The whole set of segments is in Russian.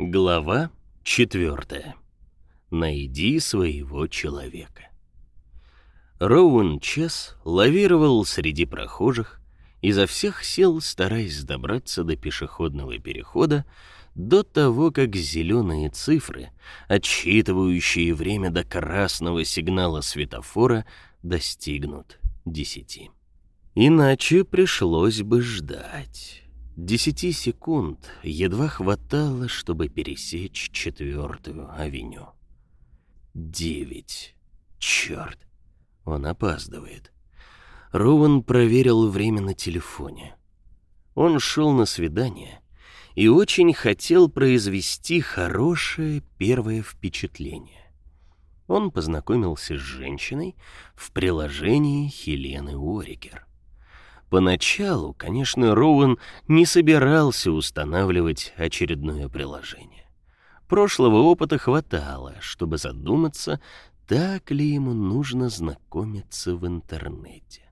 Глава четвертая. Найди своего человека. Роуэн Чес лавировал среди прохожих, изо всех сил стараясь добраться до пешеходного перехода до того, как зеленые цифры, отсчитывающие время до красного сигнала светофора, достигнут десяти. Иначе пришлось бы ждать. Десяти секунд едва хватало, чтобы пересечь четвертую авеню. Девять. Черт. Он опаздывает. Роуэн проверил время на телефоне. Он шел на свидание и очень хотел произвести хорошее первое впечатление. Он познакомился с женщиной в приложении Хелены Уорикер. Поначалу, конечно, Роуэн не собирался устанавливать очередное приложение. Прошлого опыта хватало, чтобы задуматься, так ли ему нужно знакомиться в интернете.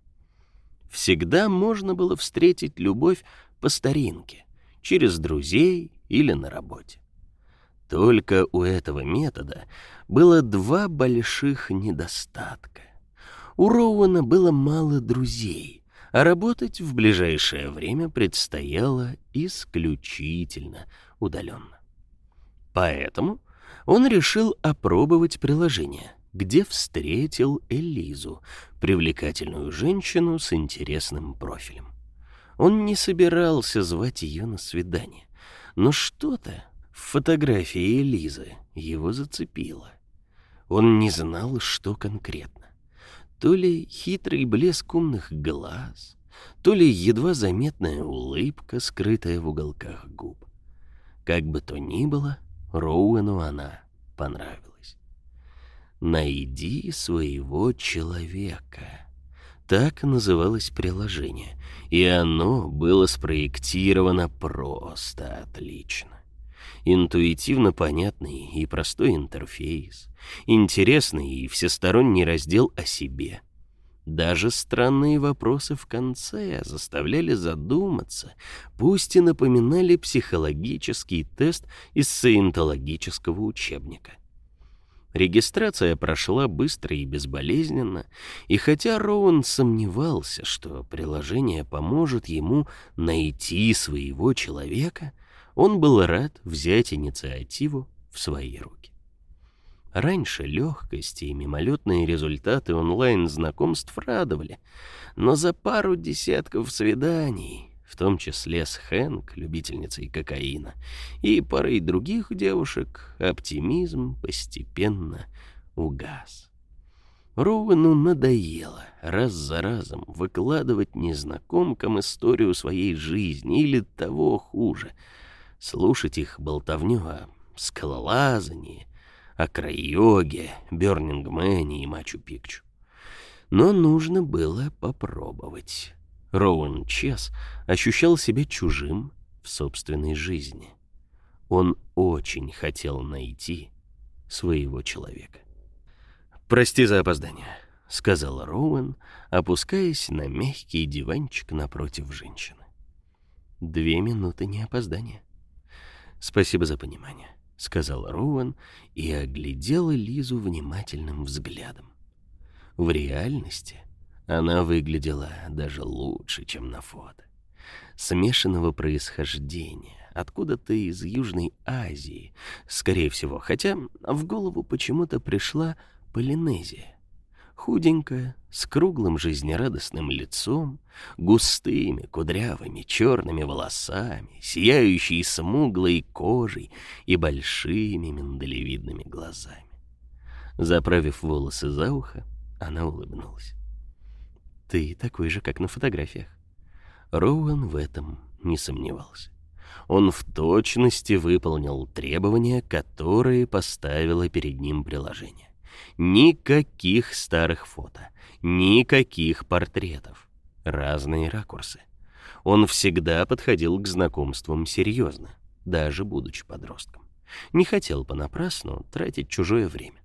Всегда можно было встретить любовь по старинке, через друзей или на работе. Только у этого метода было два больших недостатка. У Роуэна было мало друзей, а работать в ближайшее время предстояло исключительно удаленно. Поэтому он решил опробовать приложение, где встретил Элизу, привлекательную женщину с интересным профилем. Он не собирался звать ее на свидание, но что-то в фотографии Элизы его зацепило. Он не знал, что конкретно то ли хитрый блеск умных глаз, то ли едва заметная улыбка, скрытая в уголках губ. Как бы то ни было, Роуэну она понравилась. «Найди своего человека». Так называлось приложение, и оно было спроектировано просто отлично интуитивно понятный и простой интерфейс, интересный и всесторонний раздел о себе. Даже странные вопросы в конце заставляли задуматься, пусть и напоминали психологический тест из саентологического учебника. Регистрация прошла быстро и безболезненно, и хотя Роуэн сомневался, что приложение поможет ему найти своего человека — он был рад взять инициативу в свои руки. Раньше легкость и мимолетные результаты онлайн-знакомств радовали, но за пару десятков свиданий, в том числе с Хэнк, любительницей кокаина, и парой других девушек, оптимизм постепенно угас. Роуэну надоело раз за разом выкладывать незнакомкам историю своей жизни или того хуже — слушать их болтовню о скалолазании, о крайоге, Бёрнингмене и Мачу-Пикчу. Но нужно было попробовать. Роуэн Чес ощущал себя чужим в собственной жизни. Он очень хотел найти своего человека. «Прости за опоздание», — сказал Роуэн, опускаясь на мягкий диванчик напротив женщины. «Две минуты не опоздания». «Спасибо за понимание», — сказал Роуэн и оглядел Лизу внимательным взглядом. В реальности она выглядела даже лучше, чем на фото. Смешанного происхождения, откуда-то из Южной Азии, скорее всего, хотя в голову почему-то пришла Полинезия худенькая, с круглым жизнерадостным лицом, густыми кудрявыми черными волосами, сияющей смуглой кожей и большими миндалевидными глазами. Заправив волосы за ухо, она улыбнулась. «Ты такой же, как на фотографиях». Роуэн в этом не сомневался. Он в точности выполнил требования, которые поставило перед ним приложение. Никаких старых фото, никаких портретов, разные ракурсы. Он всегда подходил к знакомствам серьезно, даже будучи подростком. Не хотел понапрасну тратить чужое время.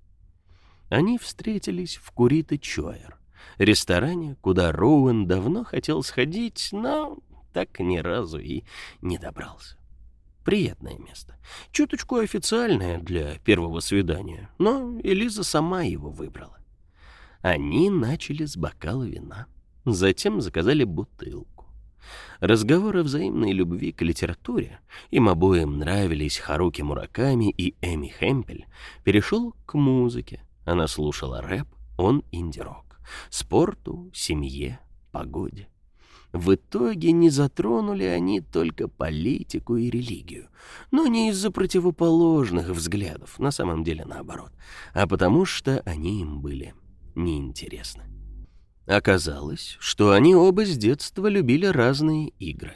Они встретились в Курита Чоер, ресторане, куда Роуэн давно хотел сходить, но так ни разу и не добрался. Приятное место. Чуточку официальное для первого свидания, но Элиза сама его выбрала. Они начали с бокала вина, затем заказали бутылку. Разговор о взаимной любви к литературе, им обоим нравились Харуки Мураками и Эми Хемпель, перешел к музыке. Она слушала рэп, он инди-рок, спорту, семье, погоде. В итоге не затронули они только политику и религию, но не из-за противоположных взглядов, на самом деле наоборот, а потому что они им были неинтересны. Оказалось, что они оба с детства любили разные игры.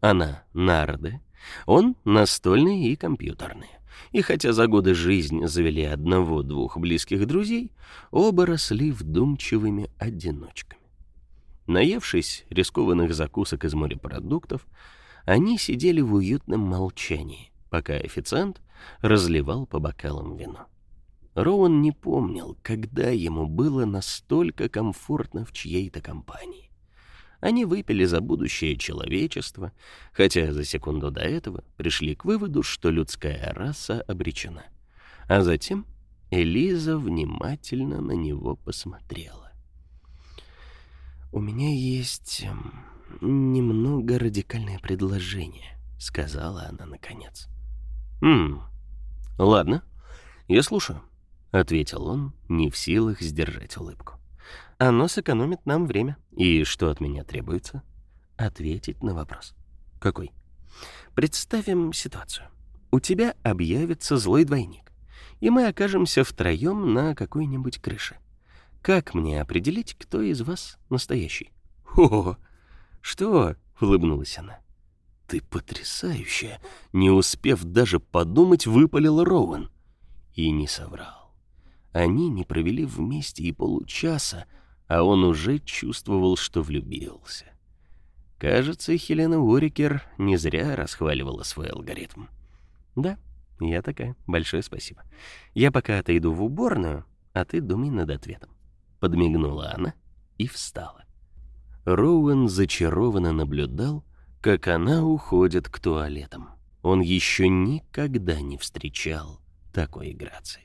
Она — нарды, он — настольные и компьютерные. И хотя за годы жизни завели одного-двух близких друзей, оба росли вдумчивыми одиночками. Наевшись рискованных закусок из морепродуктов, они сидели в уютном молчании, пока официант разливал по бокалам вино. Роуэн не помнил, когда ему было настолько комфортно в чьей-то компании. Они выпили за будущее человечества, хотя за секунду до этого пришли к выводу, что людская раса обречена. А затем Элиза внимательно на него посмотрела. «У меня есть немного радикальное предложение», — сказала она наконец. «Хм, ладно, я слушаю», — ответил он, не в силах сдержать улыбку. «Оно сэкономит нам время. И что от меня требуется?» «Ответить на вопрос». «Какой?» «Представим ситуацию. У тебя объявится злой двойник, и мы окажемся втроем на какой-нибудь крыше. Как мне определить, кто из вас настоящий? О, что? улыбнулась она. Ты потрясающая, не успев даже подумать, выпалил Роуэн. И не соврал. Они не провели вместе и получаса, а он уже чувствовал, что влюбился. Кажется, Хелена Уорикер не зря расхваливала свой алгоритм. Да, я такая. Большое спасибо. Я пока отойду в уборную, а ты думай над ответом подмигнула она и встала. Роуэн зачарованно наблюдал, как она уходит к туалетам. Он еще никогда не встречал такой грации.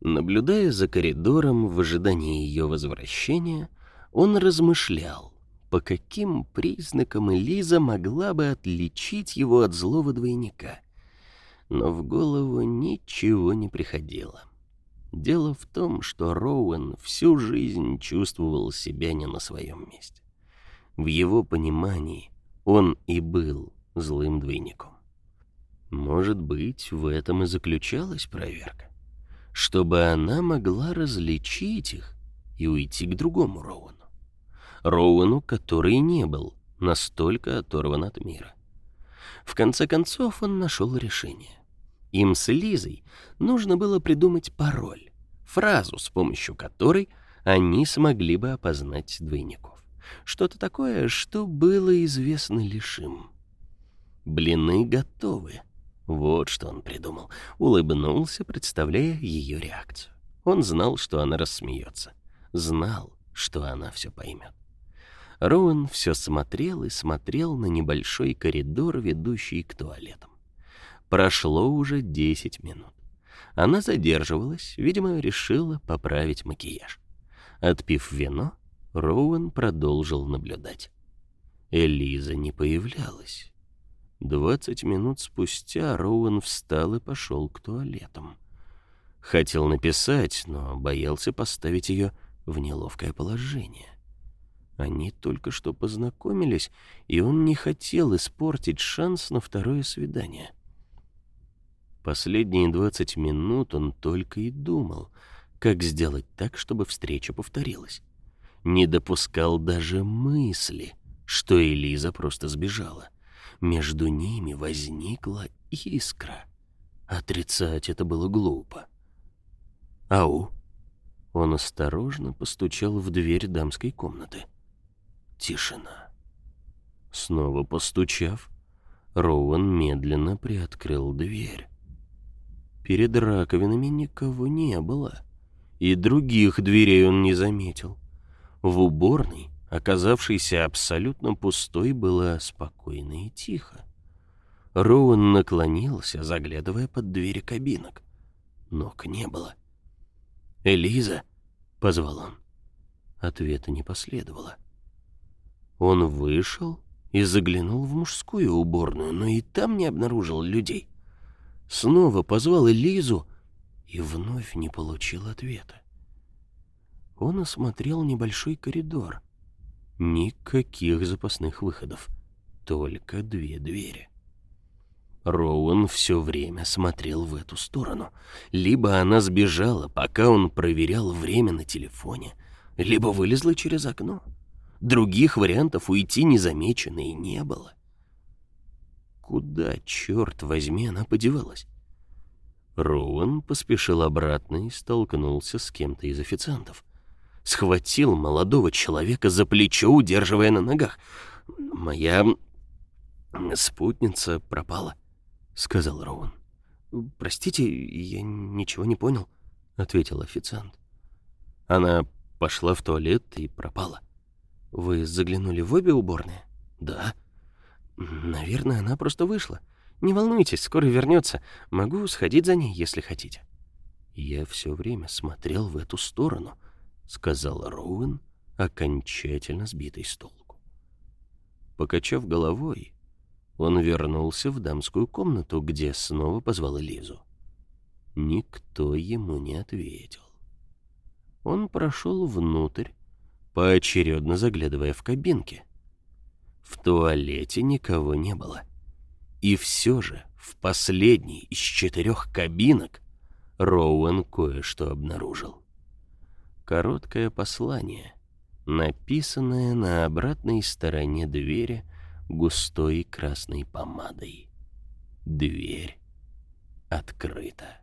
Наблюдая за коридором в ожидании ее возвращения, он размышлял, по каким признакам Элиза могла бы отличить его от злого двойника. Но в голову ничего не приходило. Дело в том, что Роуэн всю жизнь чувствовал себя не на своем месте. В его понимании он и был злым двойником. Может быть, в этом и заключалась проверка, чтобы она могла различить их и уйти к другому Роуэну. Роуэну, который не был настолько оторван от мира. В конце концов он нашел решение. Им с Лизой нужно было придумать пароль, фразу, с помощью которой они смогли бы опознать двойников. Что-то такое, что было известно лишь им. Блины готовы. Вот что он придумал. Улыбнулся, представляя ее реакцию. Он знал, что она рассмеется. Знал, что она все поймет. Роуэн все смотрел и смотрел на небольшой коридор, ведущий к туалетам. Прошло уже 10 минут. Она задерживалась, видимо, решила поправить макияж. Отпив вино, Роуэн продолжил наблюдать. Элиза не появлялась. Двадцать минут спустя Роуэн встал и пошел к туалетам. Хотел написать, но боялся поставить ее в неловкое положение. Они только что познакомились, и он не хотел испортить шанс на второе свидание. Последние двадцать минут он только и думал, как сделать так, чтобы встреча повторилась. Не допускал даже мысли, что Элиза просто сбежала. Между ними возникла искра. Отрицать это было глупо. «Ау!» Он осторожно постучал в дверь дамской комнаты. Тишина. Снова постучав, Роуэн медленно приоткрыл дверь. Перед раковинами никого не было, и других дверей он не заметил. В уборной, оказавшейся абсолютно пустой, было спокойно и тихо. Роуэн наклонился, заглядывая под двери кабинок. Ног не было. «Элиза!» — позвал он. Ответа не последовало. Он вышел и заглянул в мужскую уборную, но и там не обнаружил людей. Снова позвал Элизу и вновь не получил ответа. Он осмотрел небольшой коридор. Никаких запасных выходов, только две двери. Роуэн все время смотрел в эту сторону. Либо она сбежала, пока он проверял время на телефоне, либо вылезла через окно. Других вариантов уйти незамеченной не было. Куда, черт возьми, она подевалась? Роуэн поспешил обратно и столкнулся с кем-то из официантов. Схватил молодого человека за плечо, удерживая на ногах. «Моя спутница пропала», — сказал Роуэн. «Простите, я ничего не понял», — ответил официант. Она пошла в туалет и пропала. Вы заглянули в обе уборные? Да. Наверное, она просто вышла. Не волнуйтесь, скоро вернется. Могу сходить за ней, если хотите. Я все время смотрел в эту сторону, сказал Роуэн, окончательно сбитый с толку. Покачав головой, он вернулся в дамскую комнату, где снова позвал Лизу. Никто ему не ответил. Он прошел внутрь, поочередно заглядывая в кабинки. Туалете никого не было. И все же в последней из четырех кабинок Роуэн кое-что обнаружил. Короткое послание, написанное на обратной стороне двери густой красной помадой. Дверь открыта.